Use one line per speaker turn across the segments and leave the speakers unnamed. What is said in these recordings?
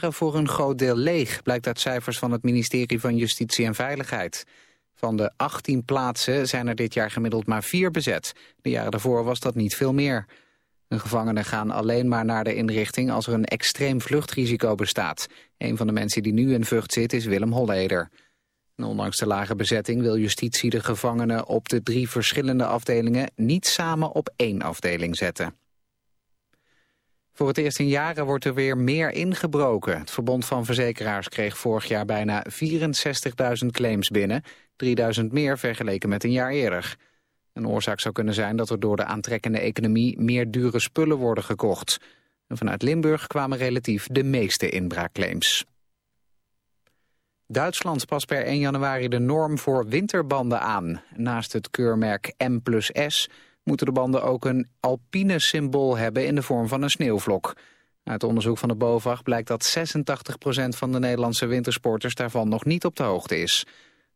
voor een groot deel leeg, blijkt uit cijfers van het ministerie van Justitie en Veiligheid. Van de 18 plaatsen zijn er dit jaar gemiddeld maar vier bezet. De jaren daarvoor was dat niet veel meer. De gevangenen gaan alleen maar naar de inrichting als er een extreem vluchtrisico bestaat. Een van de mensen die nu in Vught zit is Willem Holleder. ondanks de lage bezetting wil justitie de gevangenen op de drie verschillende afdelingen niet samen op één afdeling zetten. Voor het eerst in jaren wordt er weer meer ingebroken. Het Verbond van Verzekeraars kreeg vorig jaar bijna 64.000 claims binnen. 3.000 meer vergeleken met een jaar eerder. Een oorzaak zou kunnen zijn dat er door de aantrekkende economie meer dure spullen worden gekocht. En vanuit Limburg kwamen relatief de meeste inbraakclaims. Duitsland past per 1 januari de norm voor winterbanden aan. Naast het keurmerk M plus S moeten de banden ook een alpine symbool hebben in de vorm van een sneeuwvlok. Uit onderzoek van de BOVAG blijkt dat 86% van de Nederlandse wintersporters daarvan nog niet op de hoogte is.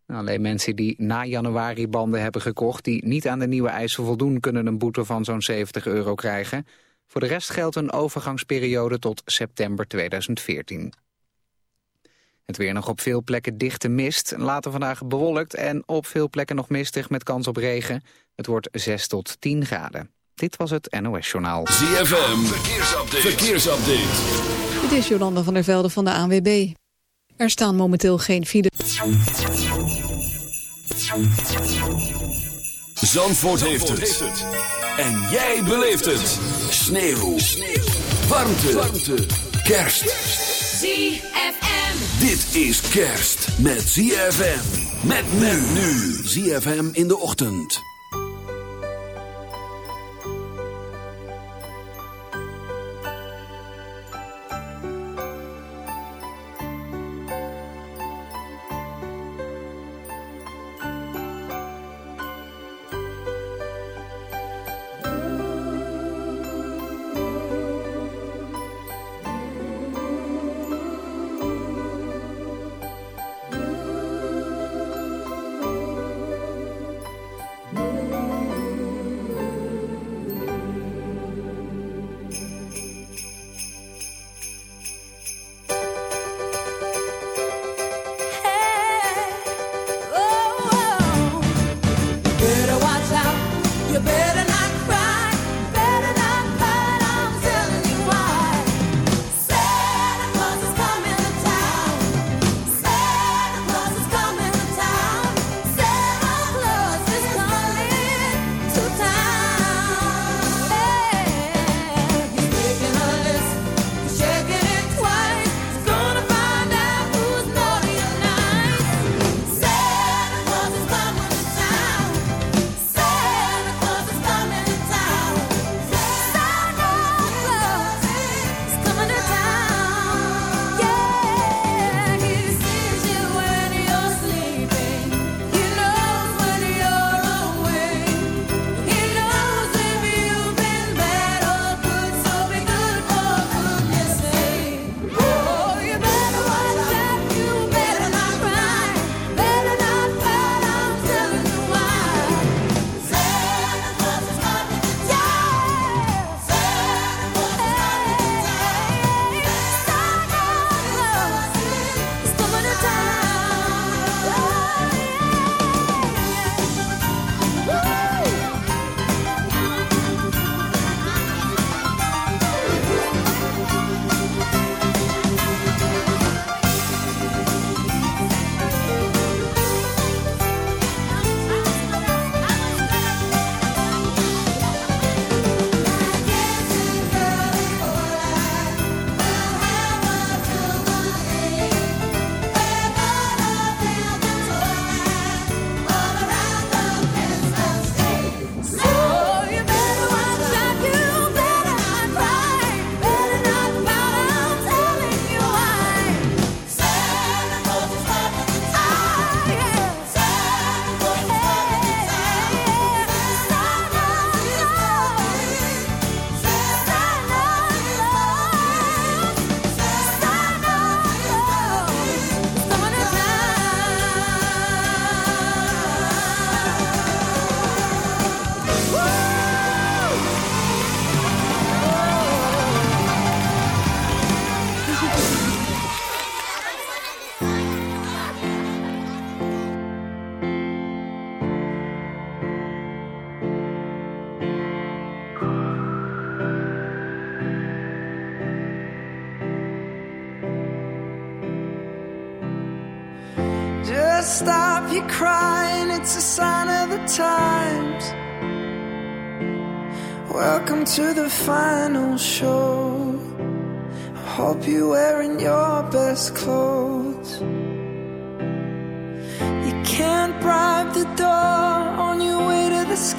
Alleen mensen die na januari banden hebben gekocht die niet aan de nieuwe eisen voldoen kunnen een boete van zo'n 70 euro krijgen. Voor de rest geldt een overgangsperiode tot september 2014. Het weer nog op veel plekken dichte mist. Later vandaag bewolkt en op veel plekken nog mistig met kans op regen. Het wordt 6 tot 10 graden. Dit was het NOS Journaal.
ZFM, verkeersupdate. verkeersupdate.
Dit is Jolanda van der Velde van de ANWB. Er staan momenteel geen files.
Zandvoort, heeft, het. En jij beleeft het. Sneeuw. Sneeuw. Warmte. Warmte. Kerst.
ZFM.
Dit is kerst met ZFM. Met men nu. ZFM in de ochtend.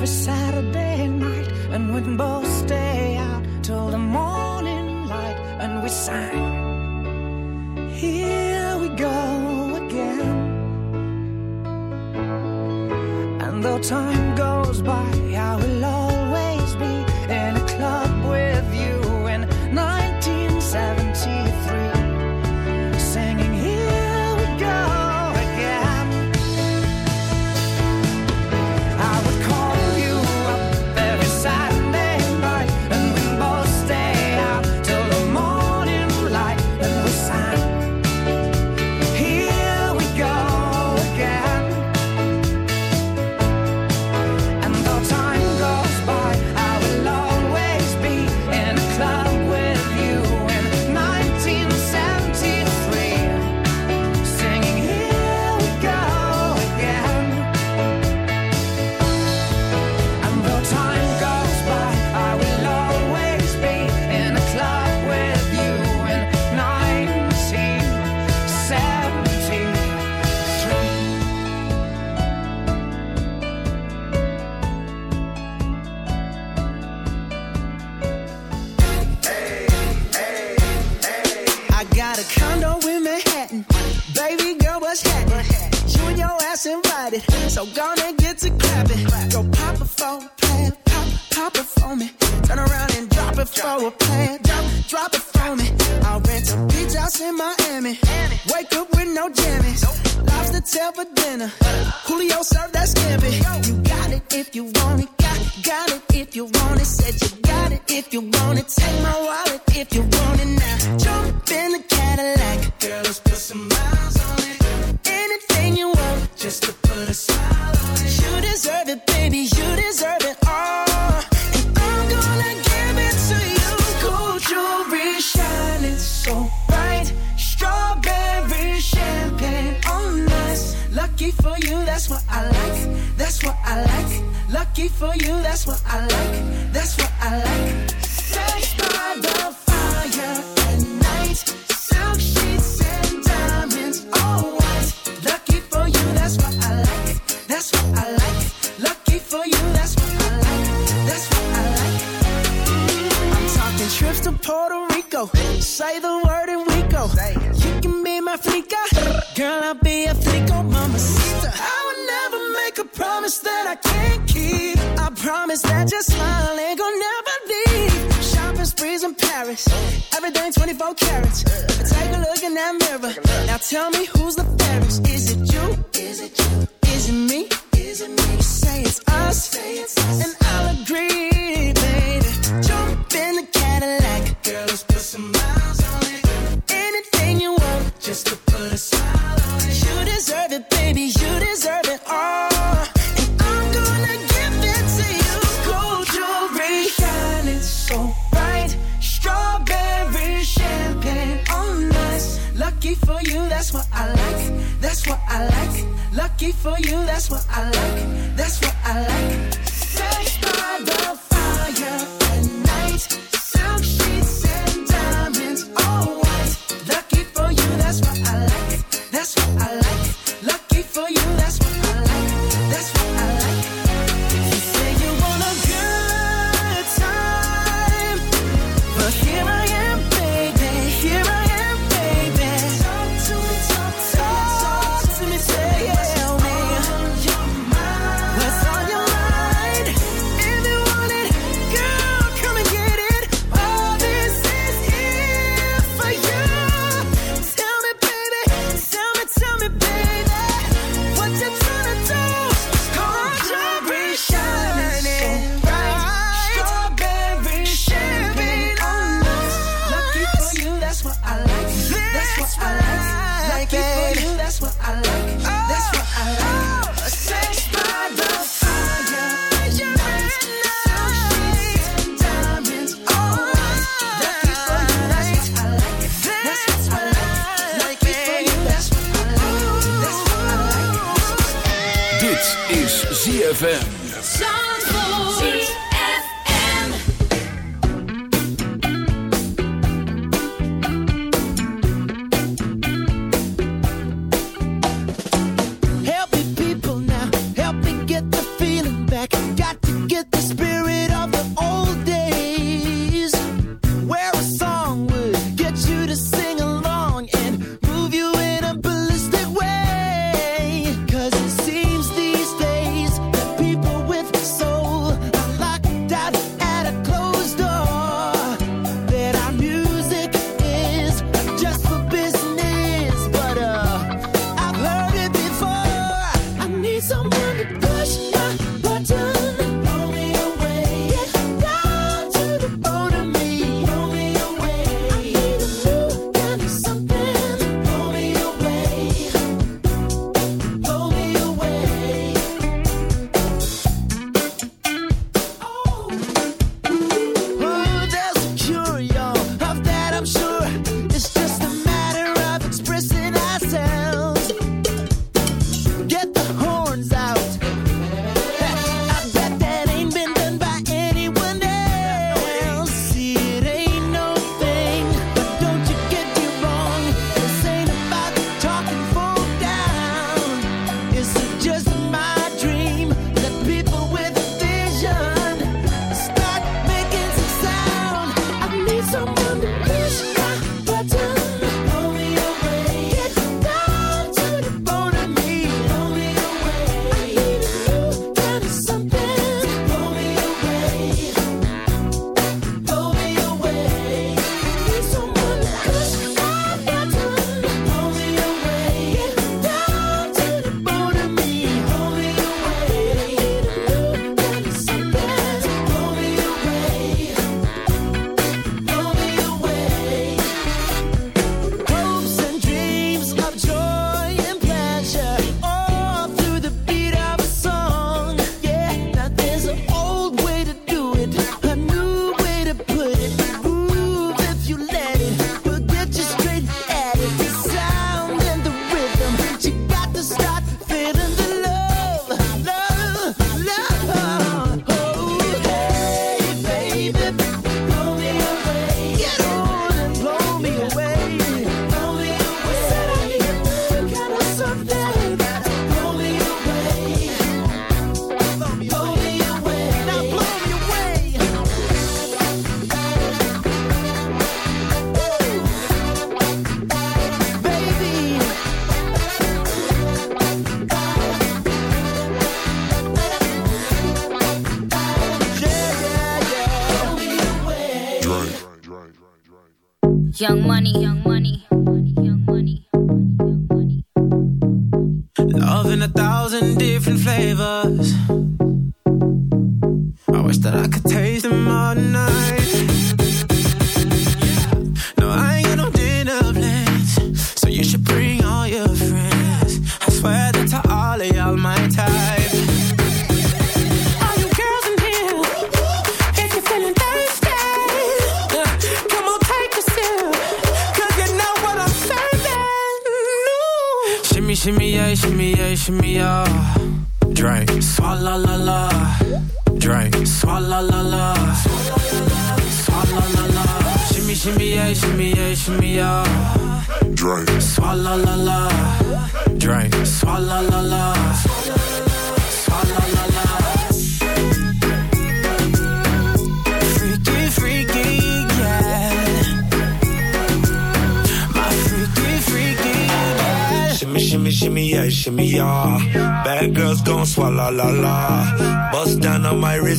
never said let's put some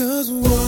Cause
what?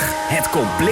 Het compleet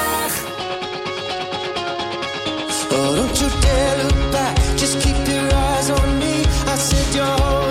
Oh, don't you dare look back. Just keep your eyes on me. I said you're.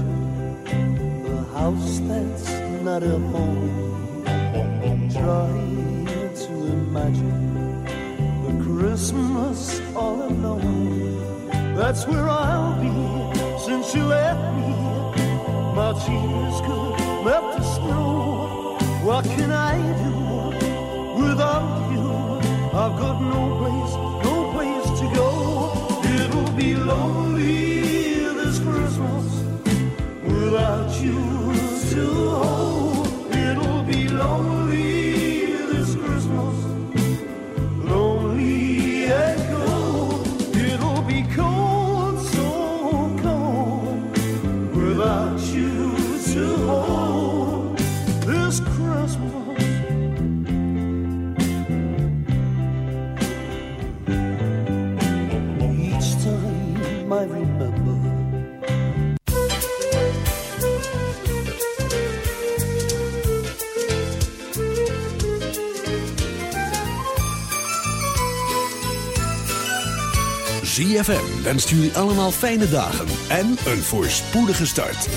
imagine a house that's not a home. Try to imagine a Christmas all alone. That's where I'll be since you left me. My tears could melt the snow. What can I do without you? I've got no place
ZFM wenst jullie allemaal fijne dagen en een voorspoedige start.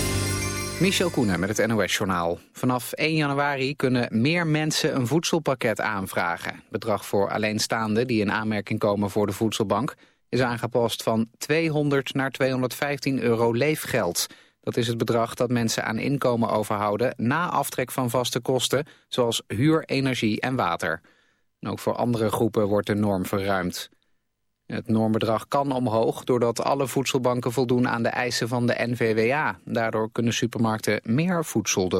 Michel Koenen met het NOS-journaal. Vanaf 1 januari kunnen meer mensen een voedselpakket aanvragen. Het bedrag voor alleenstaanden die in aanmerking komen voor de voedselbank... is aangepast van 200 naar 215 euro leefgeld. Dat is het bedrag dat mensen aan inkomen overhouden... na aftrek van vaste kosten, zoals huur, energie en water. Ook voor andere groepen wordt de norm verruimd. Het normbedrag kan omhoog doordat alle voedselbanken voldoen aan de eisen van de NVWA. Daardoor kunnen supermarkten meer voedsel doneren.